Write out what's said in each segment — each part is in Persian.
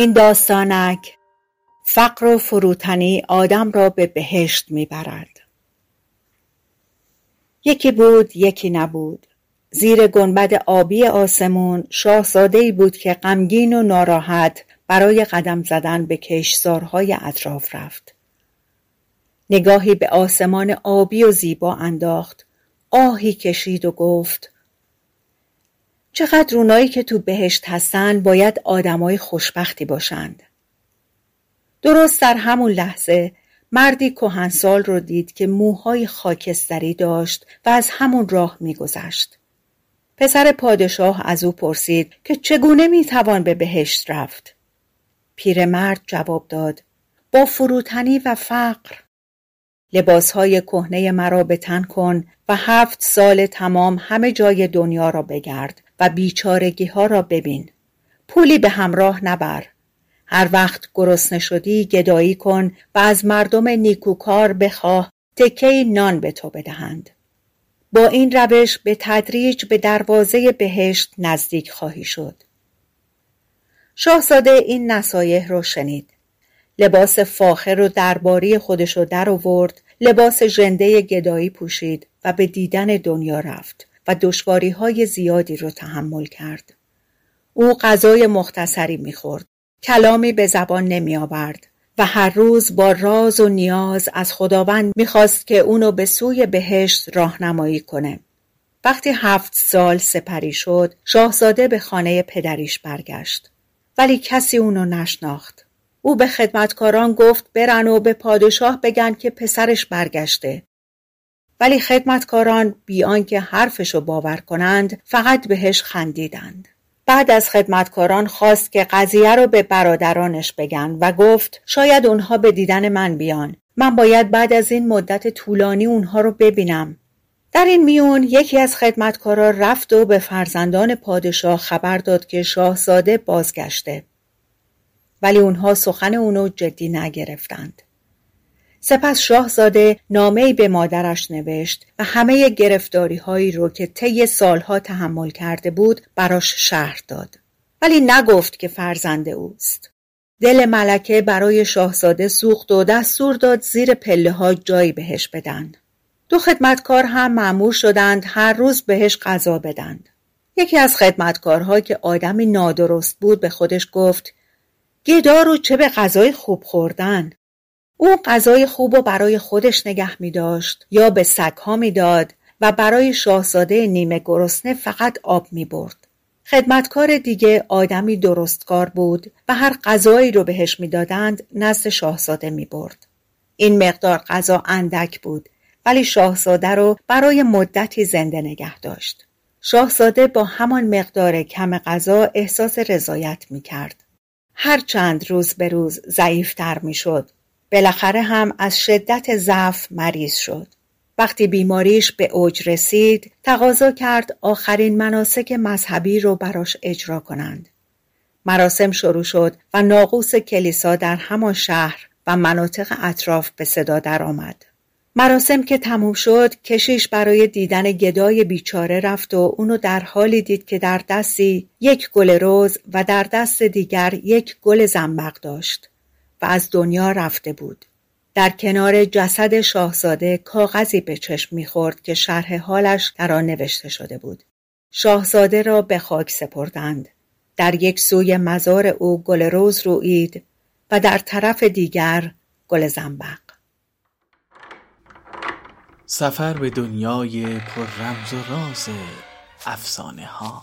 این داستانک فقر و فروتنی آدم را به بهشت می‌برد. یکی بود یکی نبود. زیر گنبد آبی آسمون شاهزادهای بود که غمگین و ناراحت برای قدم زدن به کشتزارهای اطراف رفت. نگاهی به آسمان آبی و زیبا انداخت. آهی کشید و گفت چقدر اونایی که تو بهشت هستن باید آدمای خوشبختی باشند. درست در همون لحظه مردی کهنسال رو دید که موهای خاکستری داشت و از همون راه میگذشت. پسر پادشاه از او پرسید که چگونه می‌توان به بهشت رفت. پیرمرد جواب داد با فروتنی و فقر. لباسهای کهنه مرا به تن کن و هفت سال تمام همه جای دنیا را بگرد. و بیچارگی ها را ببین. پولی به همراه نبر. هر وقت گرسنه شدی گدایی کن و از مردم نیکوکار بخواه تکه نان به تو بدهند. با این روش به تدریج به دروازه بهشت نزدیک خواهی شد. شاهزاده این نصایح رو شنید. لباس فاخر و درباری خودش رو در آورد لباس ژنده گدایی پوشید و به دیدن دنیا رفت. و دشواری های زیادی رو تحمل کرد او غذای مختصری می‌خورد کلامی به زبان نمی آورد و هر روز با راز و نیاز از خداوند می‌خواست که اونو به سوی بهشت راهنمایی کنه. وقتی هفت سال سپری شد شاهزاده به خانه پدریش برگشت ولی کسی اونو نشناخت. او به خدمتکاران گفت برن و به پادشاه بگن که پسرش برگشته. ولی خدمتکاران بی آنکه حرفشو باور کنند فقط بهش خندیدند. بعد از خدمتکاران خواست که قضیه رو به برادرانش بگن و گفت شاید اونها به دیدن من بیان. من باید بعد از این مدت طولانی اونها رو ببینم. در این میون یکی از خدمتکارا رفت و به فرزندان پادشاه خبر داد که شاهزاده بازگشته. ولی اونها سخن اونو جدی نگرفتند. سپس شاهزاده نامهای به مادرش نوشت و همه گرفتاری هایی رو که طی سالها تحمل کرده بود براش شهر داد. ولی نگفت که فرزند اوست. دل ملکه برای شاهزاده سوخت و دستور داد زیر پله ها جایی بهش بدن. دو خدمتکار هم معمور شدند هر روز بهش غذا بدند. یکی از خدمتکارها که آدمی نادرست بود به خودش گفت گدا رو چه به غذای خوب خوردن او غذای خوب و برای خودش نگه می داشت یا به سگها می‌داد و برای شاهزاده نیمه گرسنه فقط آب می برد. خدمتکار دیگه آدمی درستکار بود و هر غذایی رو بهش می‌دادند نزد شاهزاده می برد. این مقدار غذا اندک بود ولی شاهزاده رو برای مدتی زنده نگه داشت. شاهزاده با همان مقدار کم غذا احساس رضایت می کرد. هر چند روز به روز ضعیفتر می شد بالاخره هم از شدت ضعف مریض شد. وقتی بیماریش به اوج رسید تقاضا کرد آخرین مناسک مذهبی رو براش اجرا کنند. مراسم شروع شد و ناقوس کلیسا در همان شهر و مناطق اطراف به صدا درآمد. مراسم که تموم شد کشیش برای دیدن گدای بیچاره رفت و اونو در حالی دید که در دستی یک گل روز و در دست دیگر یک گل زنبق داشت. و از دنیا رفته بود. در کنار جسد شاهزاده کاغذی به چشم می‌خورد که شرح حالش در آن نوشته شده بود. شاهزاده را به خاک سپردند. در یک سوی مزار او گل روز روید و در طرف دیگر گل زنبق. سفر به دنیای پر رمز و راز افسانه ها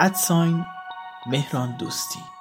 ادساین مهران دوستی.